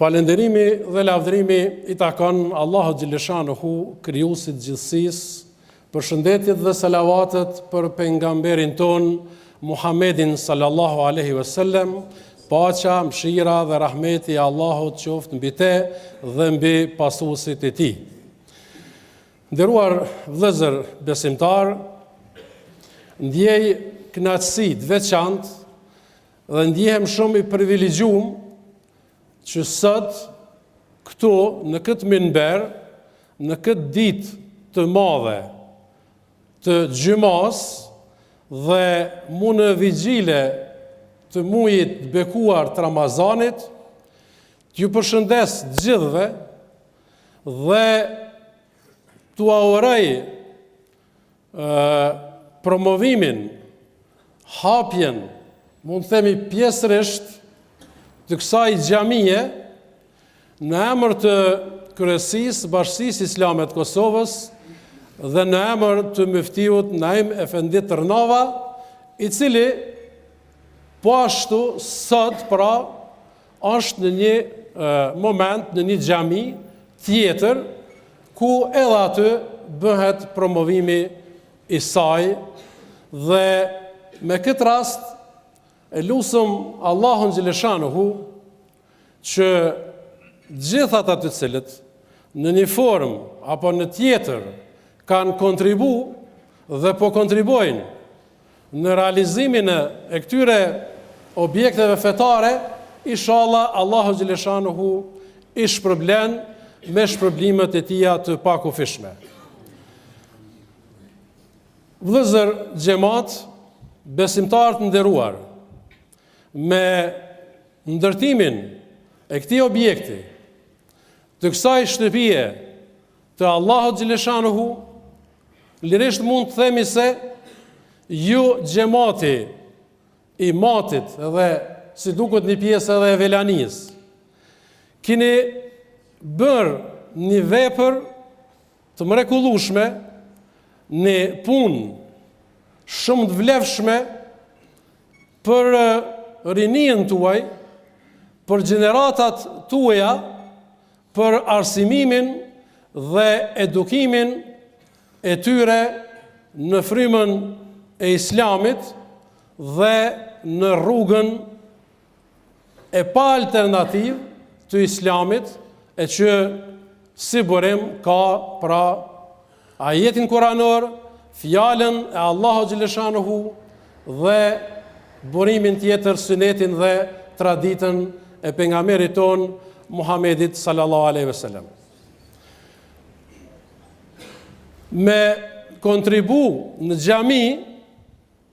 Falënderimi dhe lavdërimi i takon Allahut Xheleshanuhu, Krijuesit të gjithësisë, përshëndetjet dhe salavatet për Pejgamberin tonë, Muhammedin Sallallahu Alejhi Ve Sellem, paqja, mëshira dhe rahmeti i Allahut qoftë mbi te dhe mbi pasuesit e tij. Nderuar vëllezër besimtarë, ndjej kënaqësi të veçantë Dhe ndjehem shumë i privilegjum që sot këtu në këtë minber, në këtë dit të madhe të xhumas dhe mu në vigjile të mujit bekuar të Ramazanit, t'ju përshëndes gjithve dhe t'u uroj promovimin, hapjen, mund të themi pjesërisht, të kësaj xhamie, në emër të Kryesisë Bashkësisë Islame të Kosovës, dhe në emër të myftiut Naim Efendi Tërnava, i cili, po ashtu, sot, pra, Është në një moment në një xhami tjetër ku edhe aty bëhet promovimi i saj dhe me këtë rast e lusim Allahun Xheleshanuhu që gjithë ata të cilët në një formë apo në tjetër kanë kontribu dhe po kontribuojnë në realizimin e këtyre objekteve fetare ishalla Allahu xheleshanuhu i shpërblen me shpërblimet e tija të pakufishme vëllezër xhemat besimtarë të nderuar me ndërtimin e këtij objekti të kësaj shtëpie Të Allahut xheleshanuhu, lirisht mund të themi se ju xhemati i Matit dhe si duket një pjesë edhe e Velanisë. Kini bërë një vepër të mrekullueshme, një punë shumë të vlefshme për rininë tuaj, për gjeneratat tuaja për arsimimin dhe edukimin e tyre në frymën e Islamit dhe në rrugën e pa alternativë të Islamit, e që si burim ka pra Ajetin kuranor, Fjalën e Allahut xheleshanuhu dhe burimin tjetër Synetin dhe traditën e Pejgamberit tonë Muhamedit sallallahu alejhi ve selem. Me kontribu në xhami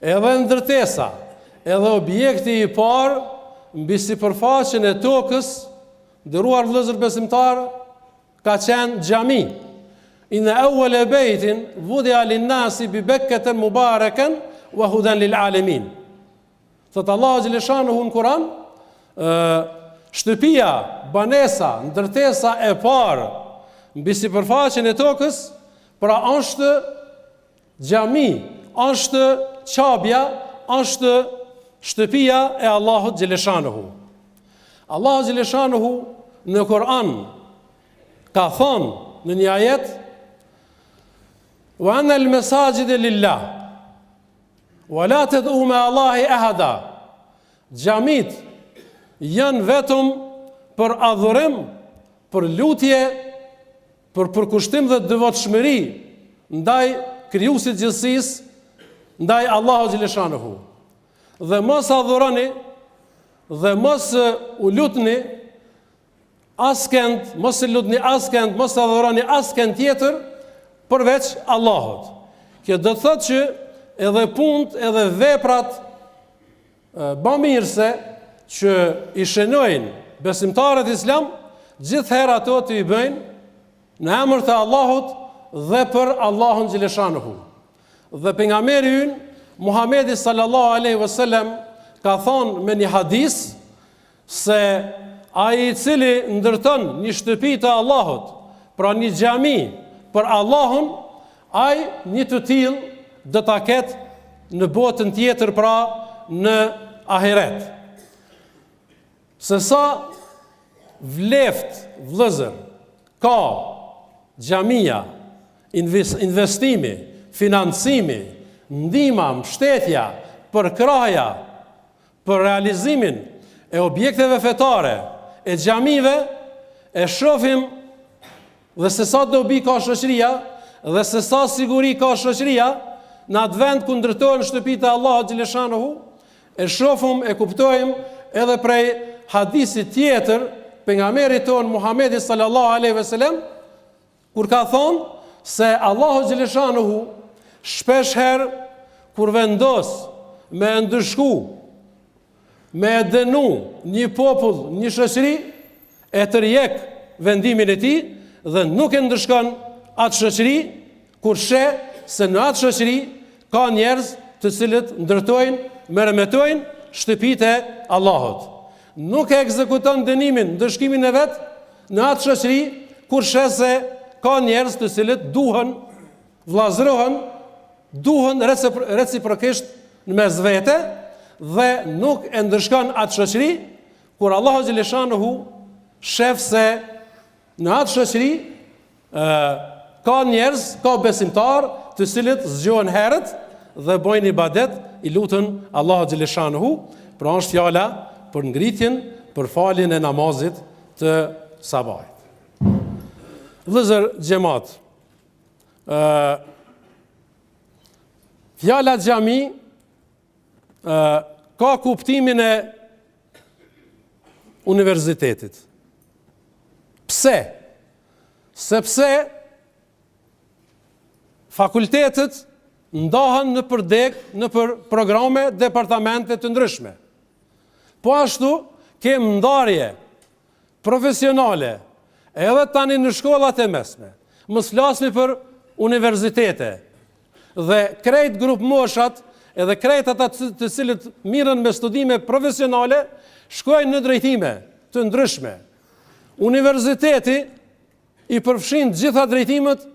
Edhe ndërtesa, edhe objekti i parë mbi sipërfaqen e tokës, nderuar vëllezër besimtarë, ka qenë xhami. Inne evvele bejtin vudia linnasi bi bekkete mubareken ve huden lil alemin. Thotë Allahu xheleshanuhu në Kuran, shtëpia, banesa, ndërtesa e parë, mbi sipërfaqen e tokës, pra është Xhami është qabja, është shtëpia e Allahut xheleshanuhu. Allahu xheleshanuhu në Kuran ka thonë në një ajet, ve ennel mesaxhide lil-lah, ve la ted'u meallahi ehada, xhamitë janë vetëm për adhurim, për lutje, Për përkushtim dhe devotshmëri ndaj Krijuesit të gjithësisë, ndaj Allahut xheleshanuhu. Dhe mos adhuroni dhe mos u lutni askënd, mos e lutni askënd, mos adhuroni askënd tjetër përveç Allahut. Kjo do të thotë që edhe punët, edhe veprat Bamirëse që i shënojnë besimtarët islam, gjithëherë ato të i bëjnë në emër të Allahut dhe për Allahun xheleshanuhu. Dhe Pejgamberi ynë, Muhamedi sallallahu alejhi ve selem ka thonë me një hadis, Se ai i cili ndërton një shtëpi të Allahut, pra një xhami për Allahun, ai një të tillë do ta ketë në botën tjetër, pra në ahiret. Se sa vleftë vëllezër ka xhamia, investimi, financimi, ndihma, mbështetja, përkrahja Për realizimin e objekteve fetare e xhamive e shofim dhe se sa dobi ka shoqëria dhe se sa siguri ka shoqëria në atë vend ku ndërtohen shtëpitë e Allahut xheleshanuhu e shofim e kuptojmë edhe prej hadisit tjetër Pejgamberit tonë Muhamedi sallallahu alejhi ve selem Kur ka thonë se Allahu xhaleshanuhu shpesh herë kur vendos me e ndëshku, me e dënu një popull, një shoqëri, e tërjek vendimin e tij dhe nuk e ndëshkon atë shoqëri kur sheh se në atë shoqëri ka njerëz të cilët ndërtojnë, meremetojnë shtëpitë e Allahut. Nuk e ekzekuton dënimin, ndëshkimin e vet, Në atë shoqëri, kur sheh se ka njerëz të cilët duhen, vllazërohen, duhen reciprokisht në mes vete dhe nuk e ndëshkon atë shoqëri, kur Allahu xheleshanuhu shef se në atë shoqëri Ka njerëz, ka besimtarë, të cilët zgjohen herët dhe bëjnë ibadet, i luten Allahut xheleshanuhu, pra është fjala për ngritjen, për faljen e namazit të sabahit. Vëllezër xhemat, ë fjala xhami ë ka kuptimin e universitetit. Pse? Sepse fakultetet ndohen nëpër degë nëpër programe departamente të ndryshme. Po ashtu, kem ndarje profesionale, edhe tani në shkollat e mesme, mos flasmi për universitete, dhe krejt grupmoshat, edhe krejt ata të cilët mirren me studime profesionale, shkojnë në drejtime të ndryshme. Universiteti i përfshin gjitha drejtimet,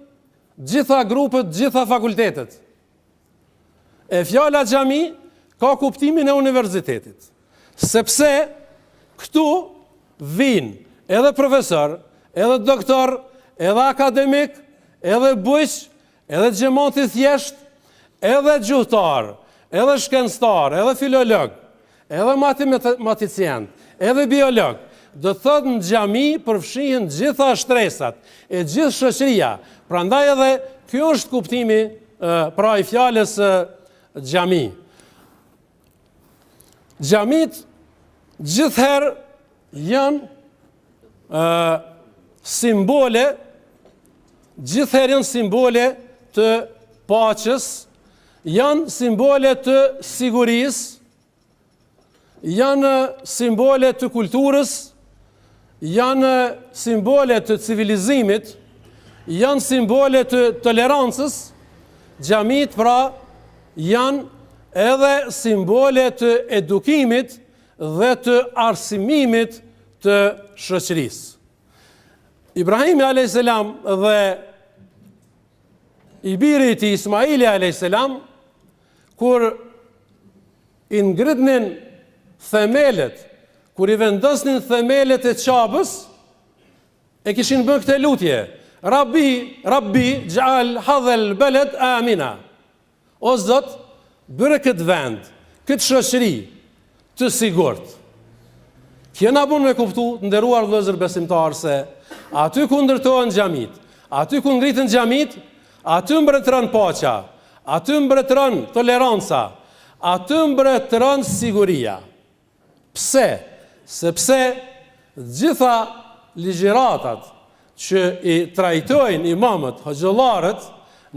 gjitha grupet, gjitha fakultetet. E fjala xhami ka kuptimin e universitetit. Sepse këtu vijn edhe profesor, edhe doktor, edhe akademik, edhe bujq, edhe xhemat i thjeshtë, edhe gjuhëtar, edhe shkencëtar, edhe filolog, Edhe matematicien, edhe biolog, do të thotë në xhami përfshihen gjitha shtresat, e gjithë shoqëria, prandaj edhe kjo është kuptimi pra i fjalës xhami. Xhamitë gjithherë janë simbole, gjithherë janë simbole të paqes, janë simbole të sigurisë, janë simbole të kulturës, janë simbole të civilizimit, janë simbole të tolerancës, xhamitë pra janë edhe simbole të edukimit, dhe të arsimimit të shoqërisë. Ibrahimi a.s. dhe i biri i tij Ismaili a.s. kur i ngridnin themelet, kur i vendosnin themelet e Qabes, e kishin bën këtë lutje, Rabbi, Rabbi, xhal, hadhel, beled, amina. O Zot, bëre këtë vend, këtë shoqëri të sigurt. Kjo na bën me kuptu, të nderuar vëllezër besimtarë se aty ku ndërtohen xhamitë, aty ku ngriten xhamitë, aty mbretëron paqja, aty mbretëron toleranca, aty mbretëron siguria. Pse? Sepse gjitha ligjëratat që i trajtojnë imamët, hoxhallarët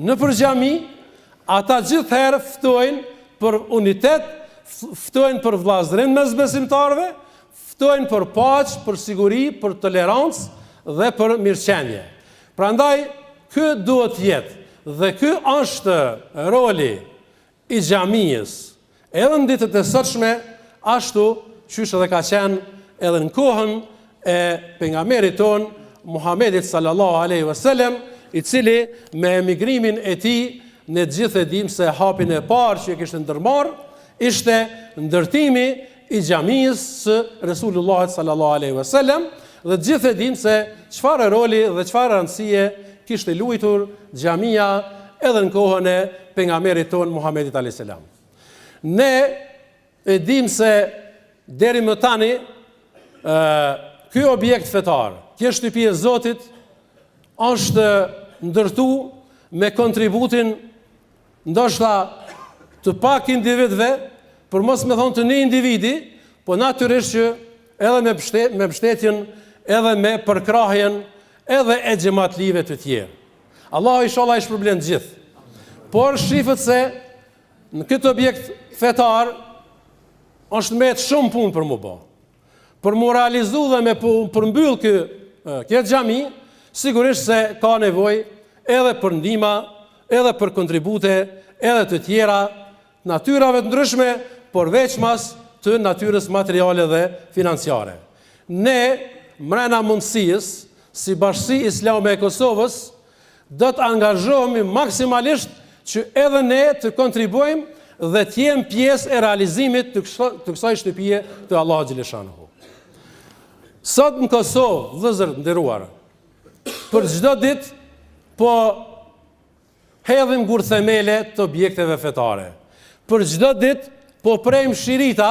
nëpër xhami, ata gjithherë ftojnë për unitet, ftojnë për vëllazërim mes besimtarëve, ftojnë për paqë, për siguri, për tolerancë dhe për mirëqenie. Prandaj ky duhet të jetë dhe ky është roli i xhamisë edhe në ditët e sotshme ashtu qysh edhe ka qenë edhe në kohën e pejgamberit tonë Muhamedit sallallahu alaihi wasallam i cili me emigrimin e tij ne të gjithë e dimë se hapin e parë që e kishte ndërmarrë ishte ndërtimi i xhamisë së Resulullahit sallallahu alaihi wasallam dhe të gjithë e dimë se çfarë roli dhe çfarë rëndësie kishte luajtur xhamia edhe në kohën e pejgamberit tonë Muhamedit alaihi salam. Ne e dimë se deri më tani ë ky objekt fetar, kjo shtëpi e Zotit është ndërtu me kontributin Ndoshta të pak individëve, por mos me thonë të një individi, po natyrisht që edhe me, pështet, me pështetjen edhe me përkrahjen edhe e xhematlive të tjerë. Allahu inshallah i shpërblen të gjithë. Por shifet se në këtë objekt fetar edhe mbet shumë punë për m'u bo. për m'u realizu dhe me përmbyll kë, këtë xhami, sigurisht se ka nevojë edhe për ndihma, edhe për kontribute, edhe të tjera, të natyrave të ndryshme, por veçmas të natyrës materiale dhe financiare. Ne, mrena mundësisë, si bashkësi islame e Kosovës, Do të angazhohemi maksimalisht që edhe ne të kontribuojmë dhe të jemë pjesë e realizimit të kësaj shtëpie të Allahut xhaleshanuhu. Sot në Kosovë, vëllezër nderuar, për çdo ditë po hedhim gurthemele të objekteve fetare. Për çdo ditë po prejmë shirita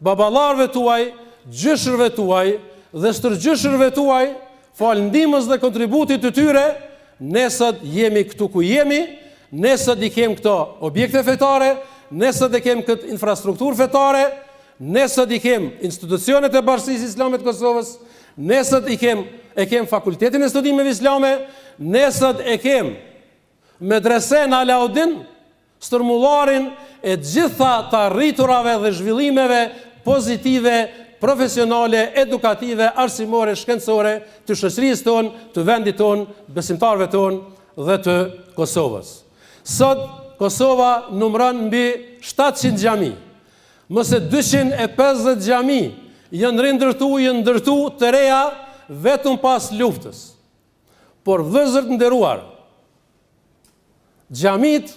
Baballarëve tuaj, gjyshërve tuaj dhe stërgjyshërve tuaj, falë ndihmës dhe kontributit të tyre, ne sot jemi këtu ku jemi, ne sot i kemë këto objekte fetare, ne sot e kemë këtë infrastrukturë fetare, ne sot i kemë institucionet e Bashkësisë Islame të Kosovës, ne sot i kemë e kemë Fakultetin e Studimeve Islame, ne sot e kemë Medresen Alaudin, stërmullarin e gjitha të arriturave dhe zhvillimeve pozitive profesionale, edukative, arsimore, shkencore të shoqërisë tonë, të vendit tonë, besimtarëve tonë dhe të Kosovës. Sot Kosova numëron mbi shtatëqind xhami. Më se dyqind e pesëdhjetë xhami janë rindërtu janë ndërtu të reja vetëm pas luftës. Por vëllezër të nderuar, Xhamit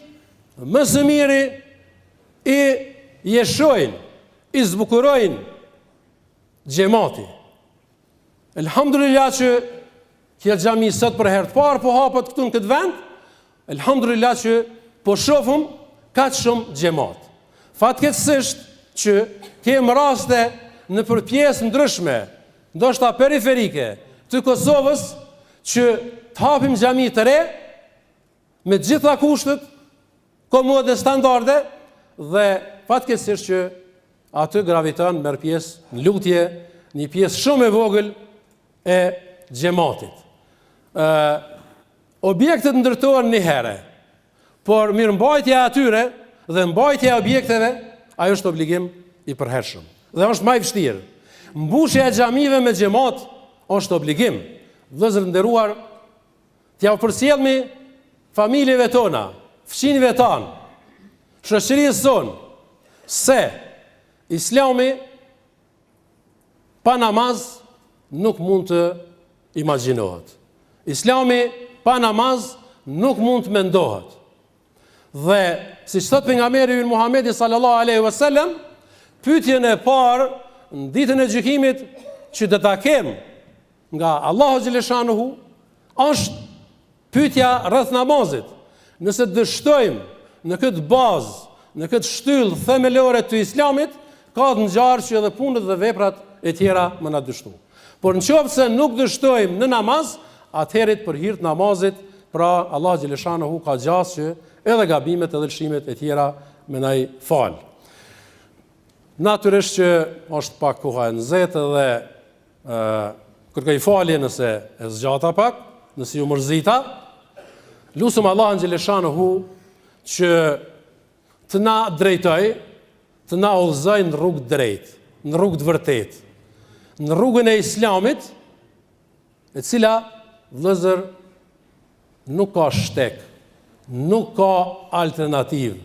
më së miri i hijeshojnë, i zbukurojnë xhemati. Elhamdulillah që kjo xhami sot për herë të parë po hapet këtu në këtë vend, elhamdulillah që po shofim kaq shumë xhemat. Fatkeqësisht që kemë raste nëpër pjesë të ndryshme, ndoshta periferike, të Kosovës që të hapim xhami të re me të gjitha kushtet komode standarde dhe fatkeqësisht që aty graviton merr pjesë në lutje një pjesë shumë e vogël e xhematit. Ë objektet ndërtohen një herë. Por mirëmbajtja e atyre dhe mbajtja e objekteve, ajo është obligim i përhershëm dhe është ma i vështirë. Mbushja e xhamive me xhemat është obligim. Vëllezër të nderuar, t'jau përcjellmi familjeve tona, fqinjve tanë, shoqërisë tonë, se Islami pa namaz nuk mund të imagjinohet. Islami pa namaz nuk mund të mendohet. Dhe siç thotë pejgamberi ynë Muhamedi sallallahu alaihi wasallam, pyetjen e parë në ditën e gjykimit që do ta kemi nga Allahu xheleshanuhu është Pyetja rreth namazit, nëse dështojmë në këtë bazë, në këtë shtyllë themelore të Islamit, ka të ngjarë që edhe punët dhe veprat e tjera me na dështu. Por në qoftë se nuk dështojmë në namaz, atëherit për hir të namazit, pra Allahu xheleshanuhu ka gjasë që edhe gabimet edhe lëshimet e tjera me na i falë. Natyrisht që është pak koha e nxehtë dhe Ë kërkoj falje nëse e zgjata pak, nëse ju mërzita. Lusim Allahun xheleshanuhu që të na drejtojë, të na udhëzojë në rrugë të drejtë, në rrugë të vërtetë, në rrugën e islamit, e cila vëllezër nuk ka shteg, nuk ka alternativë.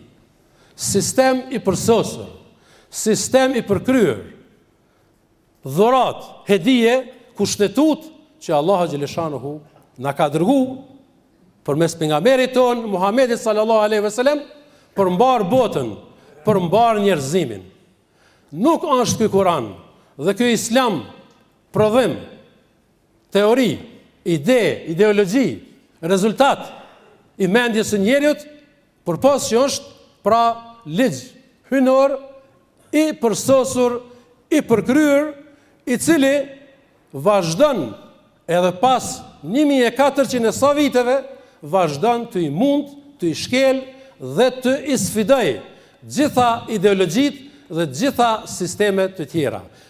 Sistem i përsosur, sistem i përkryer, dhuratë, hedije, kushtetutë që Allahu xheleshanuhu na ka dërgu përmes pejgamberit tonë Muhammedit sallallahu alaihi wasallam për mbarë botën, për mbarë njerëzimin. Nuk është ky Kur'an dhe ky Islam prodhim, teori, ide, ideologji, rezultat i mendjes së njeriut, Përpos që është, pra, ligj hyjnor i përsosur, i përkryer, i cili vazhdon edhe pas një mijë e katërqind e sa viteve, vazhdon të i mundë, të i shkelë dhe të i sfidojë gjitha ideologjitë dhe gjitha sistemet e tjera.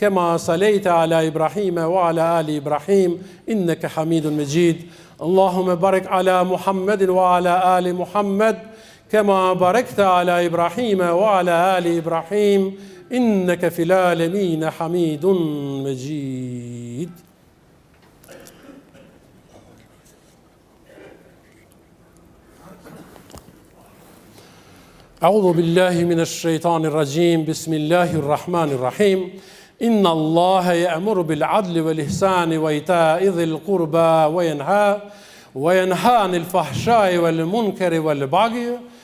كما صليت على ابراهيم وعلى ال ابراهيم انك حميد مجيد اللهم بارك على محمد وعلى ال محمد كما باركت على ابراهيم وعلى ال ابراهيم انك في العالمين حميد مجيد أعوذ بالله من الشيطان الرجيم بسم الله الرحمن الرحيم إن الله يأمر بالعدل والإحسان وإيتاء ذي القربى وينهى وينهى عن الفحشاء والمنكر والبغي